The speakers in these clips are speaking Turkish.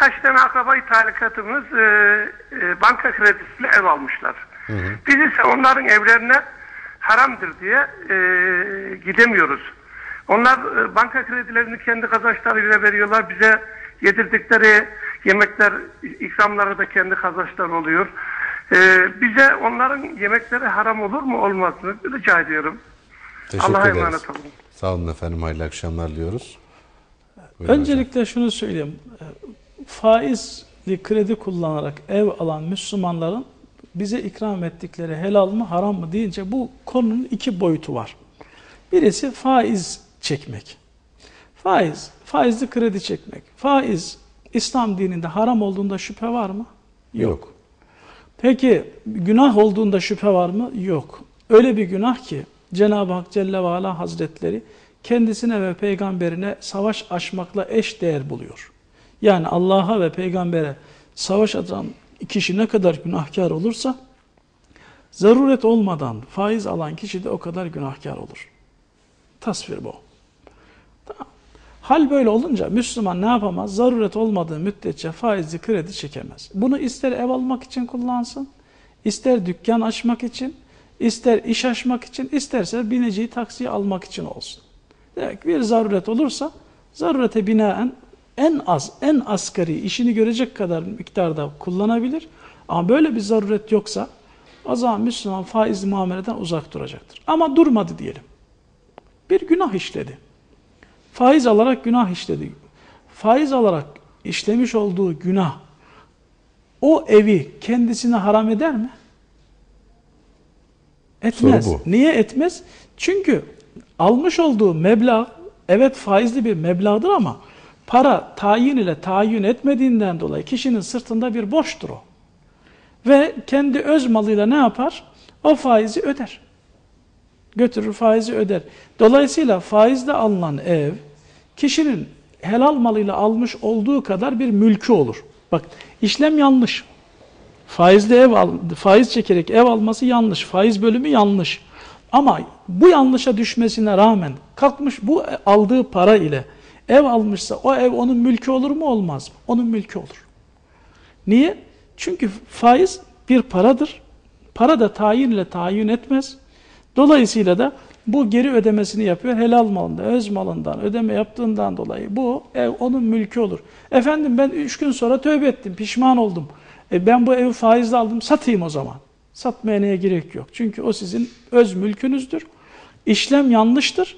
birkaç tane akrabayı talikatımız e, e, banka kredisiyle ev almışlar. Biz ise onların evlerine haramdır diye e, gidemiyoruz. Onlar e, banka kredilerini kendi kazançlarıyla veriyorlar. Bize yedirdikleri yemekler, ikramları da kendi kazançları oluyor. E, bize onların yemekleri haram olur mu olmaz mı? Rica ediyorum. Teşekkür Allah'a emanet olun. Sağ olun efendim. Hayırlı akşamlar. Buyurun hocam. Öncelikle şunu söyleyeyim. Faizli kredi kullanarak ev alan Müslümanların bize ikram ettikleri helal mı haram mı deyince bu konunun iki boyutu var. Birisi faiz çekmek. Faiz, faizli kredi çekmek. Faiz İslam dininde haram olduğunda şüphe var mı? Yok. Peki günah olduğunda şüphe var mı? Yok. Öyle bir günah ki Cenab-ı Hak Celle ve Ala Hazretleri kendisine ve peygamberine savaş açmakla eş değer buluyor. Yani Allah'a ve peygambere savaş açan kişi ne kadar günahkar olursa zaruret olmadan faiz alan kişi de o kadar günahkar olur. Tasvir bu. Tamam. Hal böyle olunca Müslüman ne yapamaz? Zaruret olmadığı müddetçe faizli kredi çekemez. Bunu ister ev almak için kullansın, ister dükkan açmak için, ister iş açmak için, isterse bineceği taksiyi almak için olsun. Demek bir zaruret olursa zarurete binaen en az, en asgari işini görecek kadar miktarda kullanabilir. Ama böyle bir zaruret yoksa o zaman Müslüman faizli muameleden uzak duracaktır. Ama durmadı diyelim. Bir günah işledi. Faiz alarak günah işledi. Faiz alarak işlemiş olduğu günah o evi kendisine haram eder mi? Etmez. Niye etmez? Çünkü almış olduğu meblağ evet faizli bir meblağdır ama para tayin ile tayin etmediğinden dolayı kişinin sırtında bir borçtur o. Ve kendi öz malıyla ne yapar? O faizi öder. Götürür faizi öder. Dolayısıyla faizle alınan ev kişinin helal malıyla almış olduğu kadar bir mülkü olur. Bak işlem yanlış. Faizli ev al, faiz çekerek ev alması yanlış. Faiz bölümü yanlış. Ama bu yanlışa düşmesine rağmen kalkmış bu aldığı para ile ev almışsa o ev onun mülkü olur mu olmaz mı? Onun mülkü olur. Niye? Çünkü faiz bir paradır. Para da tayin ile tayin etmez. Dolayısıyla da bu geri ödemesini yapıyor. Helal malında, öz malından ödeme yaptığından dolayı bu ev onun mülkü olur. Efendim ben üç gün sonra tövbe ettim, pişman oldum. E ben bu evi faizle aldım, satayım o zaman. Satmaya neye gerek yok. Çünkü o sizin öz mülkünüzdür. İşlem yanlıştır.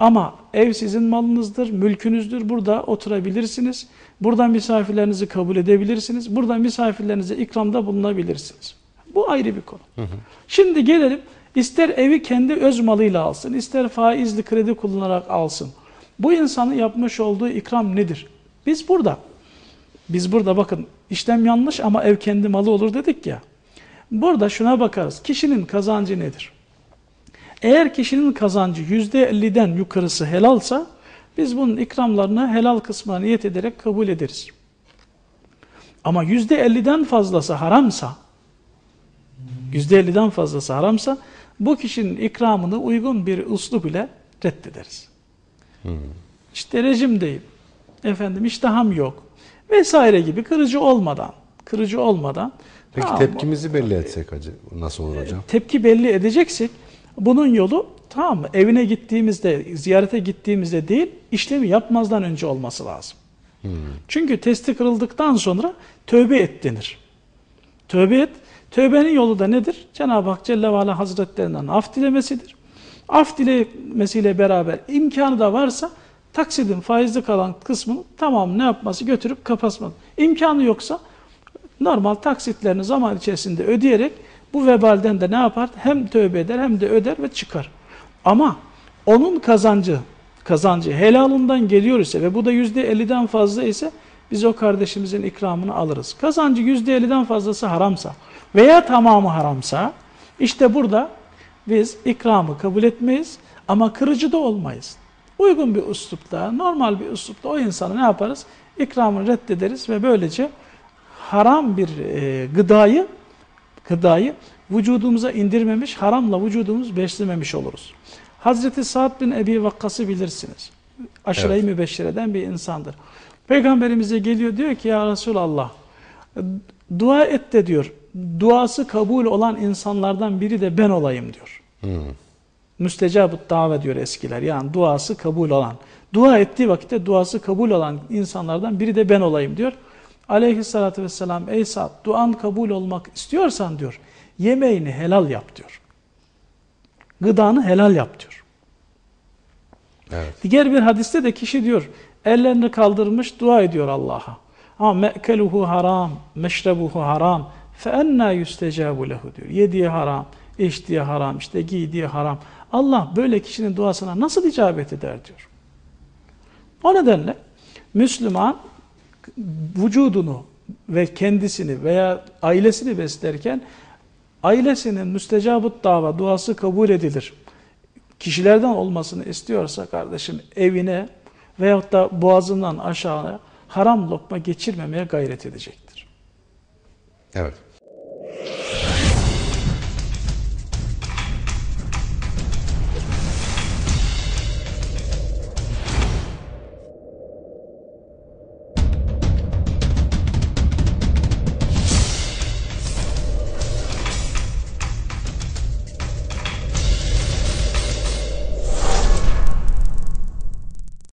Ama ev sizin malınızdır, mülkünüzdür. Burada oturabilirsiniz. Burada misafirlerinizi kabul edebilirsiniz. Burada misafirlerinize ikramda bulunabilirsiniz. Bu ayrı bir konu. Şimdi gelelim ister evi kendi öz malıyla alsın, ister faizli kredi kullanarak alsın. Bu insanın yapmış olduğu ikram nedir? Biz burada, biz burada bakın işlem yanlış ama ev kendi malı olur dedik ya. Burada şuna bakarız. Kişinin kazancı nedir? Eğer kişinin kazancı %50'den yukarısı helalsa biz bunun ikramlarını helal kısmına niyet ederek kabul ederiz. Ama %50'den fazlası haramsa %50'den fazlası haramsa bu kişinin ikramını uygun bir uslup ile reddederiz. İşte rejimdeyim, efendim iştaham yok vesaire gibi kırıcı olmadan, kırıcı olmadan Peki tamam, tepkimizi belli etsek hacı nasıl olur hocam? tepki belli edeceksek bunun yolu tamam mı? Evine gittiğimizde, ziyarete gittiğimizde değil, işlemi yapmazdan önce olması lazım. Çünkü testi kırıldıktan sonra tövbe et denir. Tövbe et. Tövbenin yolu da nedir? Cenab-ı Hak Celle ve Ala Hazretlerinden af dilemesidir. Af dilemesiyle beraber imkanı da varsa taksidin faizli kalan kısmını tamam ne yapması götürüp kapatması. İmkanı yoksa normal taksitlerini zaman içerisinde ödeyerek bu vebalden de ne yapar? Hem tövbe eder hem de öder ve çıkar. Ama onun kazancı, kazancı helalından geliyor ise ve bu da yüzde 50'den fazla ise biz o kardeşimizin ikramını alırız. Kazancı yüzde 50'den fazlası haramsa veya tamamı haramsa işte burada biz ikramı kabul etmeyiz ama kırıcı da olmayız. Uygun bir üslupta, normal bir üslupta o insanı ne yaparız? İkramını reddederiz ve böylece haram bir e, gıdayı gıdayı vücudumuza indirmemiş, haramla vücudumuz beslememiş oluruz. Hazreti Sa'd bin Ebi Vakkas'ı bilirsiniz. Aşırayı Evet. mübeşşir eden bir insandır. Peygamberimize geliyor diyor ki ya Resulallah dua et de diyor. Duası kabul olan insanlardan biri de ben olayım diyor. Müstecabut dava diyor eskiler. Yani duası kabul olan. Dua ettiği vakitte duası kabul olan insanlardan biri de ben olayım diyor. Aleyhissalatü vesselam ey Sa'd duan kabul olmak istiyorsan diyor yemeğini helal yap diyor. Gıdanı helal yap diyor. Evet. Diğer bir hadiste de kişi diyor ellerini kaldırmış dua ediyor Allah'a. Ama me'keluhu haram, meşrebuhu haram, fe enna yustecabu lehu diyor. Yediği haram, içtiği haram, işte giydiği haram. Allah böyle kişinin duasına nasıl icabet eder diyor. O nedenle Müslüman vücudunu ve kendisini veya ailesini beslerken ailesinin müstecabut dava duası kabul edilir. Kişilerden olmasını istiyorsa kardeşim evine veyahut da boğazından aşağıya haram lokma geçirmemeye gayret edecektir. Evet.